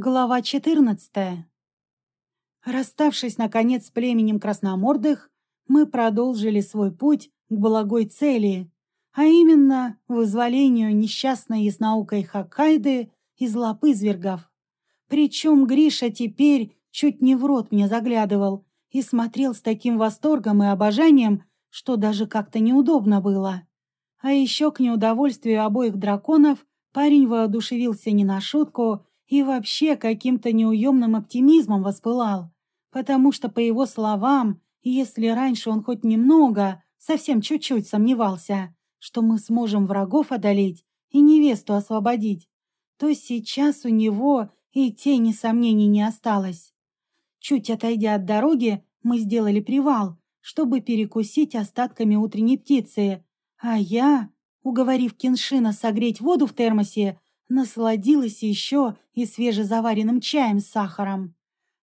Глава 14. Расставшись, наконец, с племенем красномордых, мы продолжили свой путь к благой цели, а именно вызволению несчастной ясноукой Хоккайды из лап извергов. Причем Гриша теперь чуть не в рот мне заглядывал и смотрел с таким восторгом и обожанием, что даже как-то неудобно было. А еще к неудовольствию обоих драконов парень воодушевился не на шутку и вообще каким-то неуемным оптимизмом воспылал, потому что, по его словам, если раньше он хоть немного, совсем чуть-чуть сомневался, что мы сможем врагов одолеть и невесту освободить, то сейчас у него и тени сомнений не осталось. Чуть отойдя от дороги, мы сделали привал, чтобы перекусить остатками утренней птицы, а я, уговорив Киншина согреть воду в термосе, насладилась еще и свежезаваренным чаем с сахаром.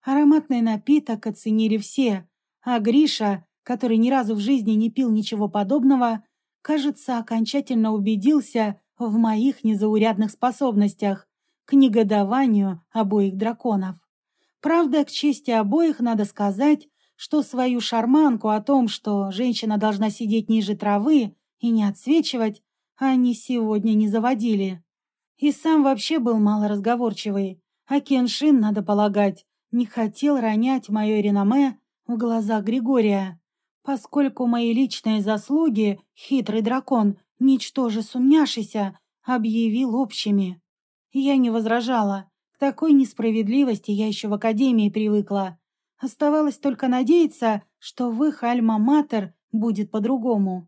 Ароматный напиток оценили все, а Гриша, который ни разу в жизни не пил ничего подобного, кажется, окончательно убедился в моих незаурядных способностях к негодованию обоих драконов. Правда, к чести обоих надо сказать, что свою шарманку о том, что женщина должна сидеть ниже травы и не отсвечивать, они сегодня не заводили. И сам вообще был малоразговорчивый. А Кеншин, надо полагать, не хотел ронять мое реноме в глазах Григория. Поскольку мои личные заслуги хитрый дракон, ничтоже сумняшися, объявил общими. Я не возражала. К такой несправедливости я еще в академии привыкла. Оставалось только надеяться, что в их альма-матер будет по-другому.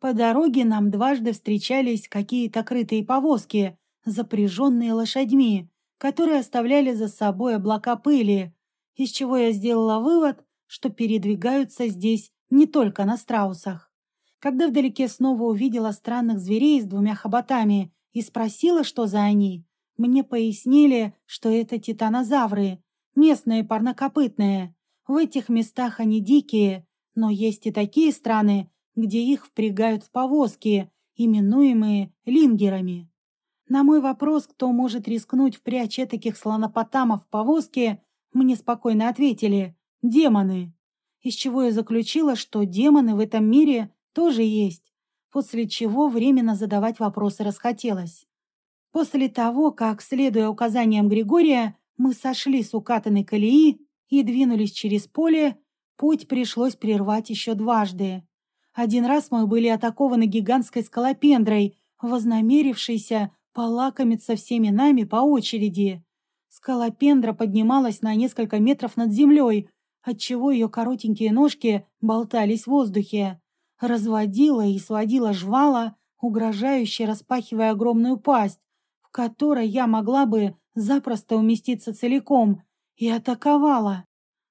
По дороге нам дважды встречались какие-то крытые повозки, запряженные лошадьми, которые оставляли за собой облака пыли, из чего я сделала вывод, что передвигаются здесь не только на страусах. Когда вдалеке снова увидела странных зверей с двумя хоботами и спросила, что за они, мне пояснили, что это титанозавры, местные парнокопытные. В этих местах они дикие, но есть и такие страны, где их впрягают в повозки, именуемые лингерами. На мой вопрос, кто может рискнуть впрячь таких слонопотамов в повозке, мне спокойно ответили «демоны», из чего я заключила, что демоны в этом мире тоже есть, после чего временно задавать вопросы расхотелось. После того, как, следуя указаниям Григория, мы сошли с укатанной колеи и двинулись через поле, путь пришлось прервать еще дважды. Один раз мы были атакованы гигантской скалопендрой, вознамерившейся полакомиться всеми нами по очереди. Скалопендра поднималась на несколько метров над землей, отчего ее коротенькие ножки болтались в воздухе. Разводила и сводила жвала, угрожающе распахивая огромную пасть, в которой я могла бы запросто уместиться целиком, и атаковала.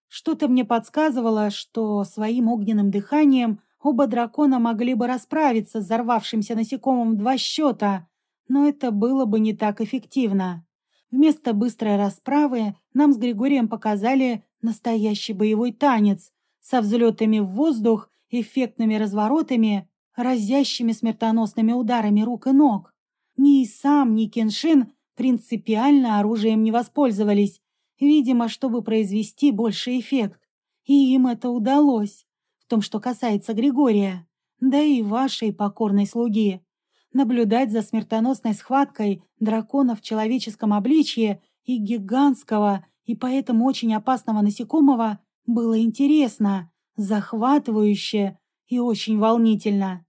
Что-то мне подсказывало, что своим огненным дыханием оба дракона могли бы расправиться с взорвавшимся насекомым в два счета, но это было бы не так эффективно. Вместо быстрой расправы нам с Григорием показали настоящий боевой танец со взлетами в воздух, эффектными разворотами, разящими смертоносными ударами рук и ног. Ни сам, ни Кеншин принципиально оружием не воспользовались, видимо, чтобы произвести больший эффект. И им это удалось, в том, что касается Григория, да и вашей покорной слуги. Наблюдать за смертоносной схваткой дракона в человеческом обличье и гигантского, и поэтому очень опасного насекомого было интересно, захватывающе и очень волнительно.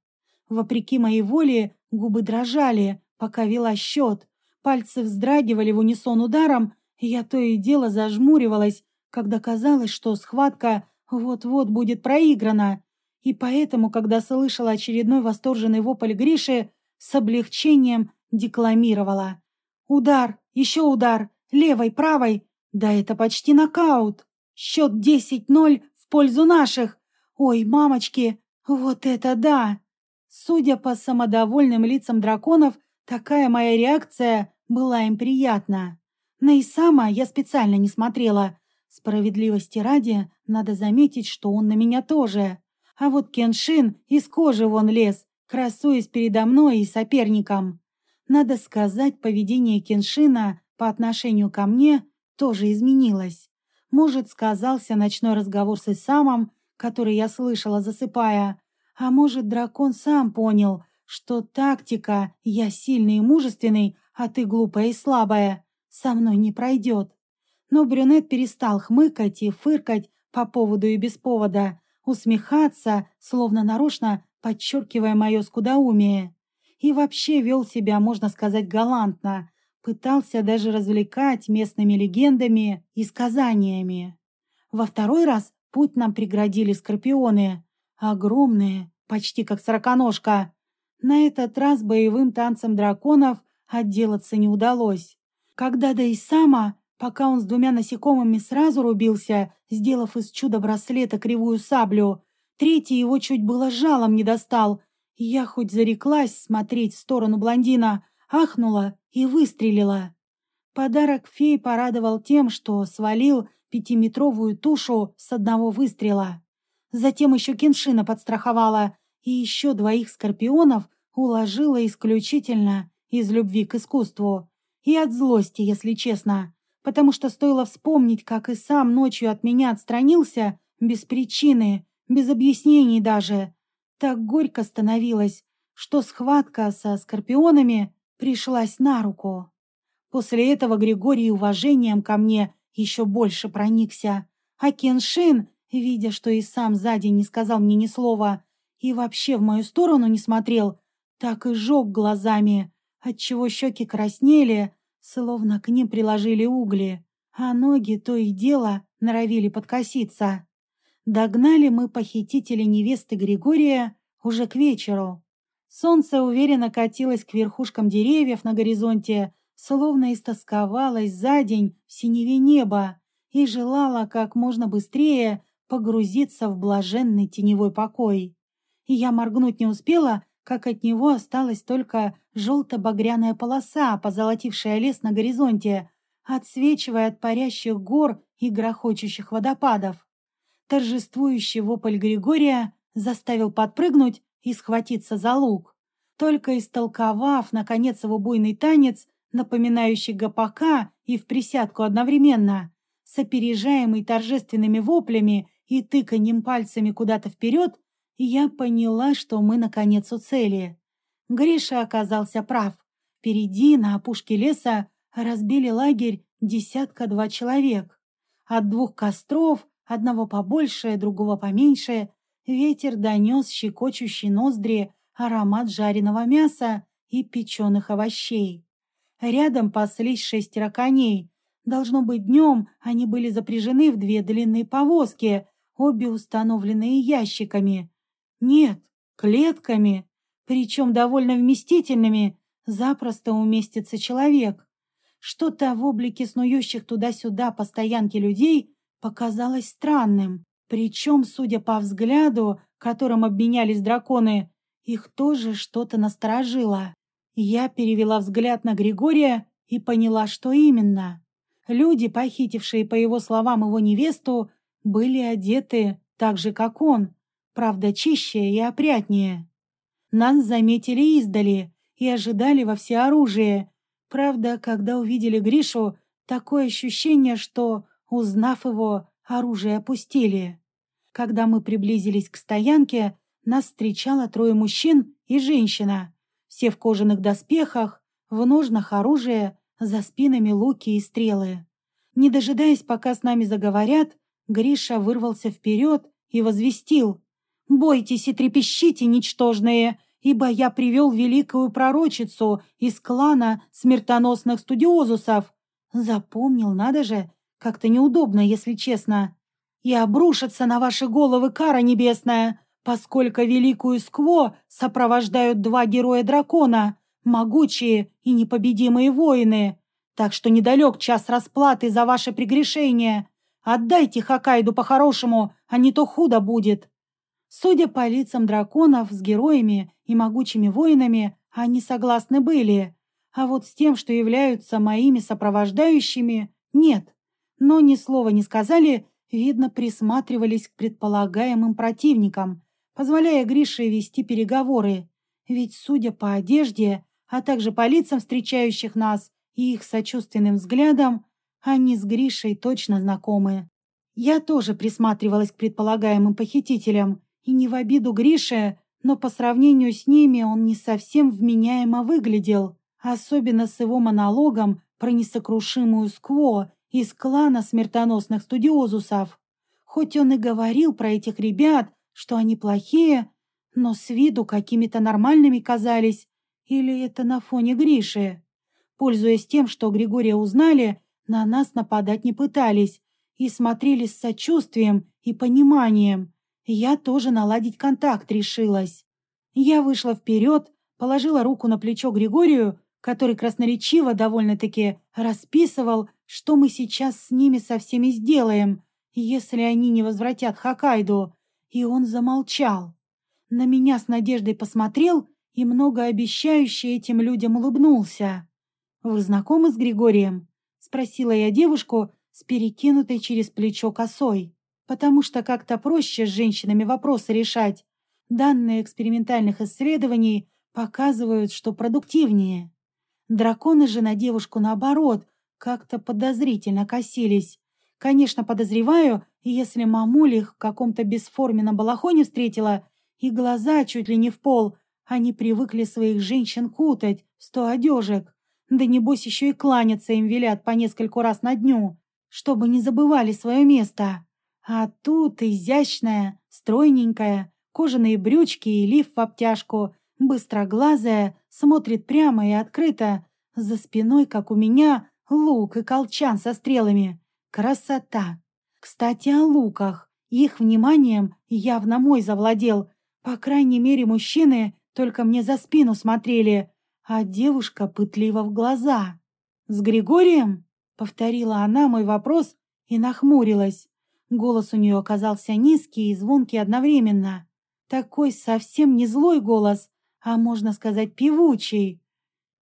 Вопреки моей воле губы дрожали, пока вела счет, пальцы вздрагивали в унисон ударом, и я то и дело зажмуривалась, когда казалось, что схватка вот-вот будет проиграна. И поэтому, когда слышала очередной восторженный вопль Гриши, с облегчением декламировала. Удар, еще удар, левой, правой. Да это почти нокаут. Счет 10-0 в пользу наших. Ой, мамочки, вот это да! Судя по самодовольным лицам драконов, такая моя реакция была им приятна. На Исама я специально не смотрела. Справедливости ради, надо заметить, что он на меня тоже. А вот Кеншин из кожи вон лез, красуясь передо мной и соперником. Надо сказать, поведение Кеншина по отношению ко мне тоже изменилась. Может, сказался ночной разговор с Исамом, который я слышала, засыпая. А может, дракон сам понял, что тактика «я сильный и мужественный, а ты глупая и слабая» со мной не пройдет. Но брюнет перестал хмыкать и фыркать по поводу и без повода, усмехаться, словно нарочно подчеркивая мое скудоумие. И вообще вел себя, можно сказать, галантно, пытался даже развлекать местными легендами и сказаниями. Во второй раз путь нам преградили скорпионы. Огромные, почти как сороконожка. На этот раз боевым танцем драконов отделаться не удалось. Когда да и сама, пока он с двумя насекомыми сразу рубился, сделав из чуда-браслета кривую саблю, третий его чуть было жалом не достал. Я хоть зареклась смотреть в сторону блондина, ахнула и выстрелила. Подарок фей порадовал тем, что свалил пятиметровую тушу с одного выстрела. Затем еще Кеншина подстраховала, и еще двоих скорпионов уложила исключительно из любви к искусству. И от злости, если честно. Потому что стоило вспомнить, как и сам ночью от меня отстранился, без причины, без объяснений даже. Так горько становилось, что схватка со скорпионами пришлась на руку. После этого Григорий уважением ко мне еще больше проникся. А Кеншин, видя, что и сам сзади не сказал мне ни слова и вообще в мою сторону не смотрел, так и жег глазами, отчего щеки краснели, словно к ним приложили угли, а ноги то и дело норовили подкоситься. Догнали мы похитителя невесты Григория уже к вечеру. Солнце уверенно катилось к верхушкам деревьев на горизонте, словно истосковалось за день в синеве неба и желала как можно быстрее погрузиться в блаженный теневой покой. И я моргнуть не успела, как от него осталась только желто-багряная полоса, позолотившая лес на горизонте, отсвечивая от парящих гор и грохочущих водопадов. Торжествующий вопль Григория заставил подпрыгнуть и схватиться за лук. Только истолковав, наконец, его буйный танец, напоминающий гопака и в присядку одновременно, с опережаемый торжественными воплями и тыканьем пальцами куда-то вперед, я поняла, что мы, наконец, у цели. Гриша оказался прав. Впереди, на опушке леса, разбили лагерь десятка-два человек. От двух костров, одного побольше, другого поменьше, Ветер донес щекочущий ноздри аромат жареного мяса и печеных овощей. Рядом паслись шестеро коней. Должно быть, днем они были запряжены в две длинные повозки, обе установленные ящиками. Нет, клетками, причем довольно вместительными, запросто уместится человек. Что-то в облике снующих туда-сюда по стоянке людей показалось странным. Причем, судя по взгляду, которым обменялись драконы, их тоже что-то насторожило. Я перевела взгляд на Григория и поняла, что именно. Люди, похитившие, по его словам, его невесту, были одеты так же, как он, правда, чище и опрятнее. Нас заметили издали и ожидали во всеоружие. Правда, когда увидели Гришу, такое ощущение, что, узнав его, оружие опустили. Когда мы приблизились к стоянке, нас встречало трое мужчин и женщина. Все в кожаных доспехах, в ножнах оружия, за спинами луки и стрелы. Не дожидаясь, пока с нами заговорят, Гриша вырвался вперед и возвестил. «Бойтесь и трепещите, ничтожные, ибо я привел великую пророчицу из клана смертоносных студиозусов». Запомнил, надо же, как-то неудобно, если честно и обрушится на ваши головы кара небесная, поскольку великую скво сопровождают два героя-дракона, могучие и непобедимые воины. Так что недалек час расплаты за ваше прегрешение. Отдайте Хакайду по-хорошему, а не то худо будет». Судя по лицам драконов с героями и могучими воинами, они согласны были, а вот с тем, что являются моими сопровождающими, нет. Но ни слова не сказали видно, присматривались к предполагаемым противникам, позволяя Грише вести переговоры. Ведь, судя по одежде, а также по лицам встречающих нас и их сочувственным взглядам, Они с Гришей точно знакомы. Я тоже присматривалась к предполагаемым похитителям. И не в обиду Грише, но по сравнению с ними он не совсем вменяемо выглядел. Особенно с его монологом про несокрушимую Скво из клана смертоносных студиозусов. Хоть он и говорил про этих ребят, что они плохие, но с виду какими-то нормальными казались. Или это на фоне Гриши? Пользуясь тем, что Григория узнали, на нас нападать не пытались и смотрели с сочувствием и пониманием. Я тоже наладить контакт решилась. Я вышла вперед, положила руку на плечо Григорию, который красноречиво довольно-таки расписывал, что мы сейчас с ними со всеми сделаем, если они не возвратят Хоккайдо, и он замолчал. На меня с надеждой посмотрел и многообещающе этим людям улыбнулся. «Вы знакомы с Григорием?» — спросила я девушку с перекинутой через плечо косой, потому что как-то проще с женщинами вопросы решать. Данные экспериментальных исследований показывают, что продуктивнее. Драконы же на девушку наоборот как-то подозрительно косились. Конечно, подозреваю, если мамуль их в каком-то бесформенном балахоне встретила, и глаза чуть ли не в пол, они привыкли своих женщин кутать сто одежек. Да небось еще и кланяться им велят по нескольку раз на дню, чтобы не забывали свое место. А тут изящная, стройненькая, кожаные брючки и лиф в обтяжку, быстроглазая, смотрит прямо и открыто. За спиной, как у меня, лук и колчан со стрелами. Красота! Кстати, о луках. Их вниманием явно мой завладел. По крайней мере, мужчины только мне за спину смотрели, а девушка пытливо в глаза. «С Григорием?» — повторила она мой вопрос и нахмурилась. Голос у нее оказался низкий и звонкий одновременно. Такой совсем не злой голос, а, можно сказать, певучий.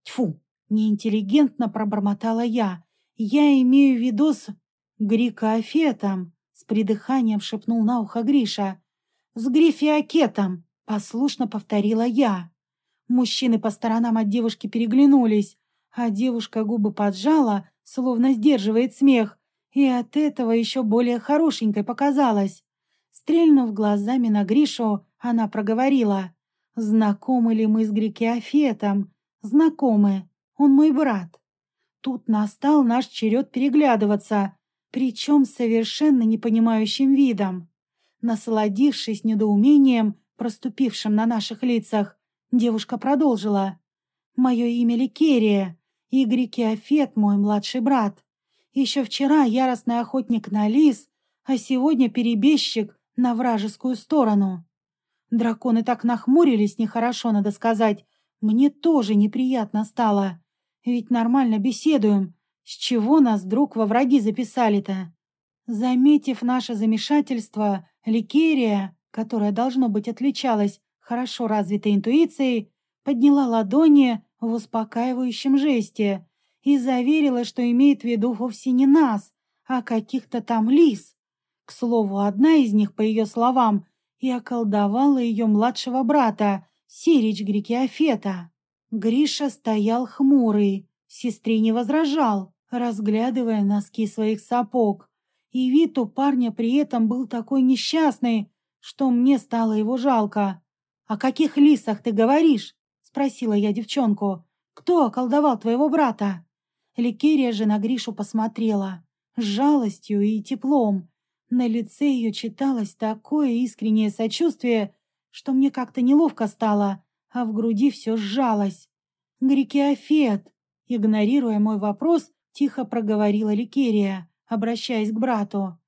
Тьфу, неинтеллигентно пробормотала я. Я имею в виду с грикоафетом, с придыханием шепнул на ухо Гриша. С грифиакетом, послушно повторила я. Мужчины по сторонам от девушки переглянулись, а девушка губы поджала, словно сдерживает смех, и от этого еще более хорошенькой показалась. Стрельнув глазами на Гришу, она проговорила. «Знакомы ли мы с Грикиофетом? Знакомы. Он мой брат». Тут настал наш черед переглядываться, причем совершенно непонимающим видом. Насладившись недоумением, проступившим на наших лицах, Девушка продолжила. «Мое имя Ликерия, и Грикиофет мой младший брат. Еще вчера яростный охотник на лис, а сегодня перебежчик на вражескую сторону». Драконы так нахмурились нехорошо, надо сказать. Мне тоже неприятно стало. Ведь нормально беседуем. С чего нас вдруг во враги записали-то? Заметив наше замешательство, Ликерия, которая, должно быть, отличалась хорошо развитой интуицией, подняла ладони в успокаивающем жесте и заверила, что имеет в виду вовсе не нас, а каких-то там лис. К слову, одна из них, по ее словам, и околдовала ее младшего брата, Сирич Грикиофета. Гриша стоял хмурый, сестре не возражал, разглядывая носки своих сапог. И вид у парня при этом был такой несчастный, что мне стало его жалко. «О каких лисах ты говоришь?» — спросила я девчонку. «Кто околдовал твоего брата?» Ликерия же на Гришу посмотрела. С жалостью и теплом. На лице ее читалось такое искреннее сочувствие, что мне как-то неловко стало, а в груди все сжалось. «Грикиофет!» Игнорируя мой вопрос, тихо проговорила Ликерия, обращаясь к брату.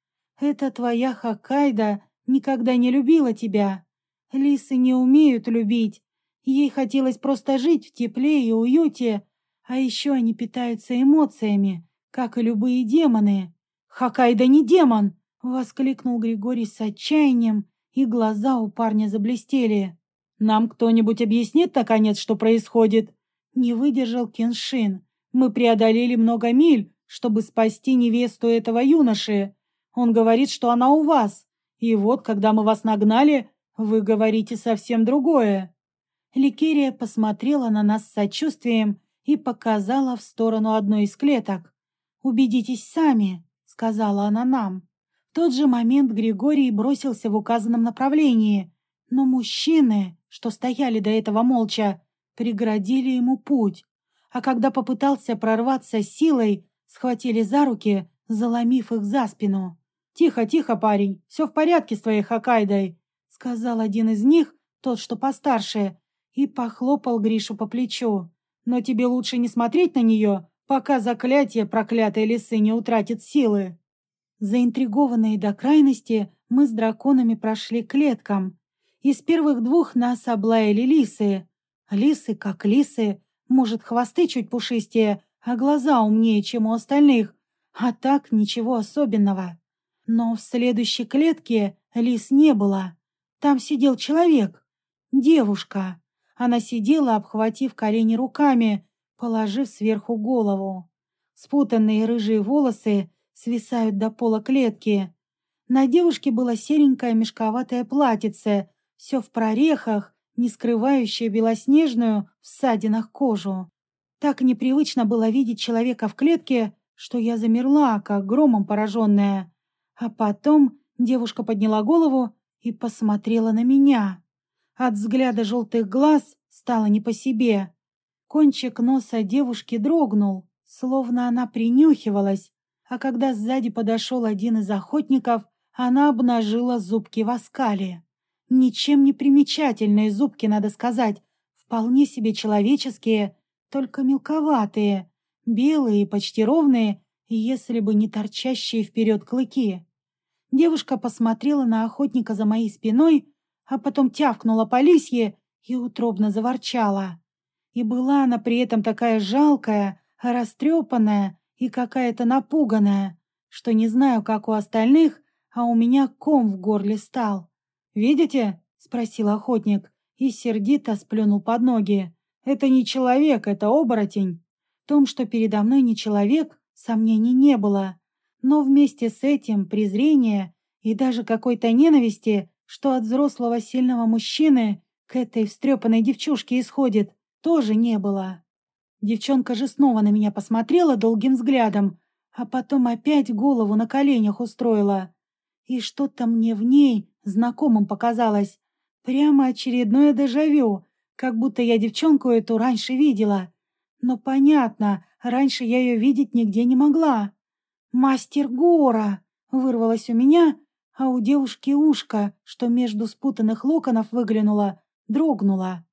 «Это твоя Хоккайдо никогда не любила тебя. Лисы не умеют любить. Ей хотелось просто жить в тепле и уюте, а еще они питаются эмоциями, как и любые демоны. «Хоккайдо не демон!» — воскликнул Григорий с отчаянием, и глаза у парня заблестели. «Нам кто-нибудь объяснит, наконец, что происходит?» Не выдержал Кеншин. «Мы преодолели много миль, чтобы спасти невесту этого юноши. Он говорит, что она у вас. И вот, когда мы вас нагнали, «Вы говорите совсем другое». Ликерия посмотрела на нас с сочувствием и показала в сторону одной из клеток. убедитесь сами», — сказала она нам. В тот же момент Григорий бросился в указанном направлении, но мужчины, что стояли до этого молча, преградили ему путь, а когда попытался прорваться силой, схватили за руки, заломив их за спину. «Тихо, тихо, парень, все в порядке с твоей Хоккайдой», — сказал один из них, тот, что постарше, и похлопал Гришу по плечу. «Но тебе лучше не смотреть на нее, пока заклятие проклятой лисы не утратит силы». Заинтригованные до крайности, мы с драконами прошли клеткам. Из первых двух нас облаяли лисы. Лисы, как лисы, может, хвосты чуть пушистее, а глаза умнее, чем у остальных, а так ничего особенного. Но в следующей клетке лис не было. Там сидел человек. Девушка. Она сидела, обхватив колени руками, положив сверху голову. Спутанные рыжие волосы свисают до пола клетки. На девушке было серенькое мешковатое платьице, все в прорехах, не скрывающее белоснежную в ссадинах кожу. Так непривычно было видеть человека в клетке, что я замерла, как громом пораженная. А потом девушка подняла голову и посмотрела на меня. От взгляда желтых глаз стало не по себе. Кончик носа девушки дрогнул, словно она принюхивалась, а когда сзади подошел один из охотников, она обнажила зубки в оскале. Ничем не примечательные зубки, надо сказать, вполне себе человеческие, только мелковатые, белые и почти ровные, если бы не торчащие вперед клыки. Девушка посмотрела на охотника за моей спиной, а потом тявкнула по лисье и утробно заворчала. И была она при этом такая жалкая, растрепанная и какая-то напуганная, что не знаю, как у остальных, а у меня ком в горле стал. «Видите?» — спросил охотник и сердито сплюнул под ноги. «Это не человек, это оборотень». В том, что передо мной не человек, сомнений не было но вместе с этим презрение и даже какой-то ненависти, что от взрослого сильного мужчины к этой встрепанной девчушке исходит, тоже не было. Девчонка же снова на меня посмотрела долгим взглядом, а потом опять голову на коленях устроила. И что-то мне в ней знакомым показалось. Прямо очередное дежавю, как будто я девчонку эту раньше видела. Но понятно, раньше я ее видеть нигде не могла. «Мастер Гора!» — вырвалось у меня, а у девушки ушко, что между спутанных локонов выглянуло, дрогнуло.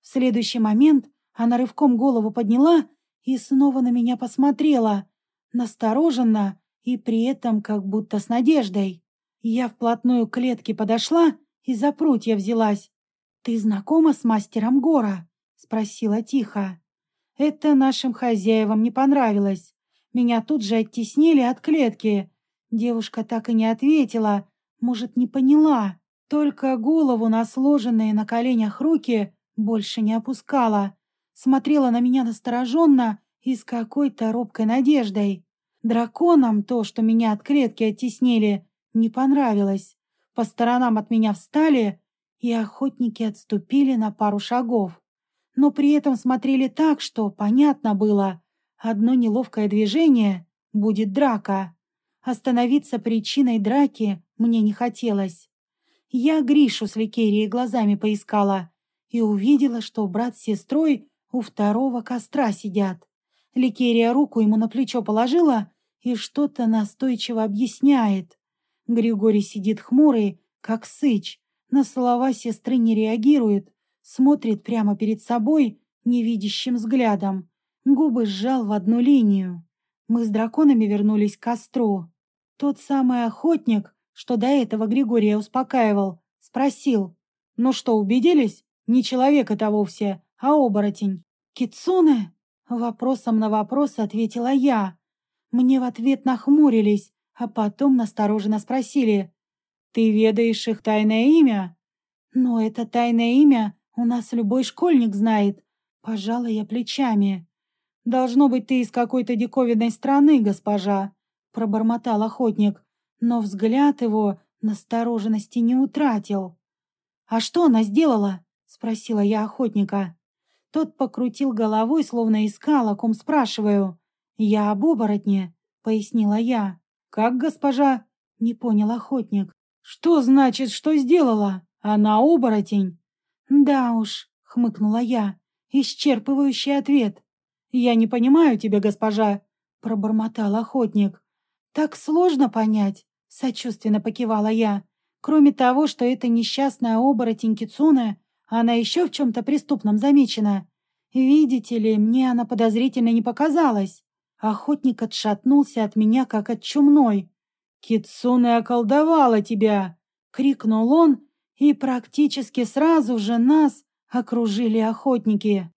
В следующий момент она рывком голову подняла и снова на меня посмотрела, настороженно и при этом как будто с надеждой. Я вплотную к клетке подошла и за прутья взялась. «Ты знакома с мастером Гора?» — спросила тихо. Это нашим хозяевам не понравилось. Меня тут же оттеснили от клетки. Девушка так и не ответила, может, не поняла. Только голову на сложенные на коленях руки больше не опускала. Смотрела на меня настороженно и с какой-то робкой надеждой. Драконам то, что меня от клетки оттеснили, не понравилось. По сторонам от меня встали, и охотники отступили на пару шагов. Но при этом смотрели так, что понятно было, Одно неловкое движение — будет драка. Остановиться причиной драки мне не хотелось. Я Гришу с Ликерией глазами поискала и увидела, что брат с сестрой у второго костра сидят. Ликерия руку ему на плечо положила и что-то настойчиво объясняет. Григорий сидит хмурый, как сыч, на слова сестры не реагирует, смотрит прямо перед собой невидящим взглядом. Губы сжал в одну линию. Мы с драконами вернулись к костру. Тот самый охотник, что до этого Григория успокаивал, спросил. «Ну что, убедились? Не человек это вовсе, а оборотень». «Кицуне?» Вопросом на вопрос ответила я. Мне в ответ нахмурились, а потом настороженно спросили. «Ты ведаешь их тайное имя?» «Но это тайное имя у нас любой школьник знает», — пожала я плечами. «Должно быть, ты из какой-то диковинной страны, госпожа», — пробормотал охотник, но взгляд его настороженности не утратил. «А что она сделала?» — спросила я охотника. Тот покрутил головой, словно искал, о ком спрашиваю. «Я об оборотне», — пояснила я. «Как госпожа?» — не понял охотник. «Что значит, что сделала? Она оборотень?» «Да уж», — хмыкнула я. «Исчерпывающий ответ». «Я не понимаю тебя, госпожа», — пробормотал охотник. «Так сложно понять», — сочувственно покивала я. «Кроме того, что это несчастная оборотень Кицуне, она еще в чем-то преступном замечена. Видите ли, мне она подозрительно не показалась». Охотник отшатнулся от меня, как от чумной. «Кицуне околдовала тебя!» — крикнул он, и практически сразу же нас окружили охотники.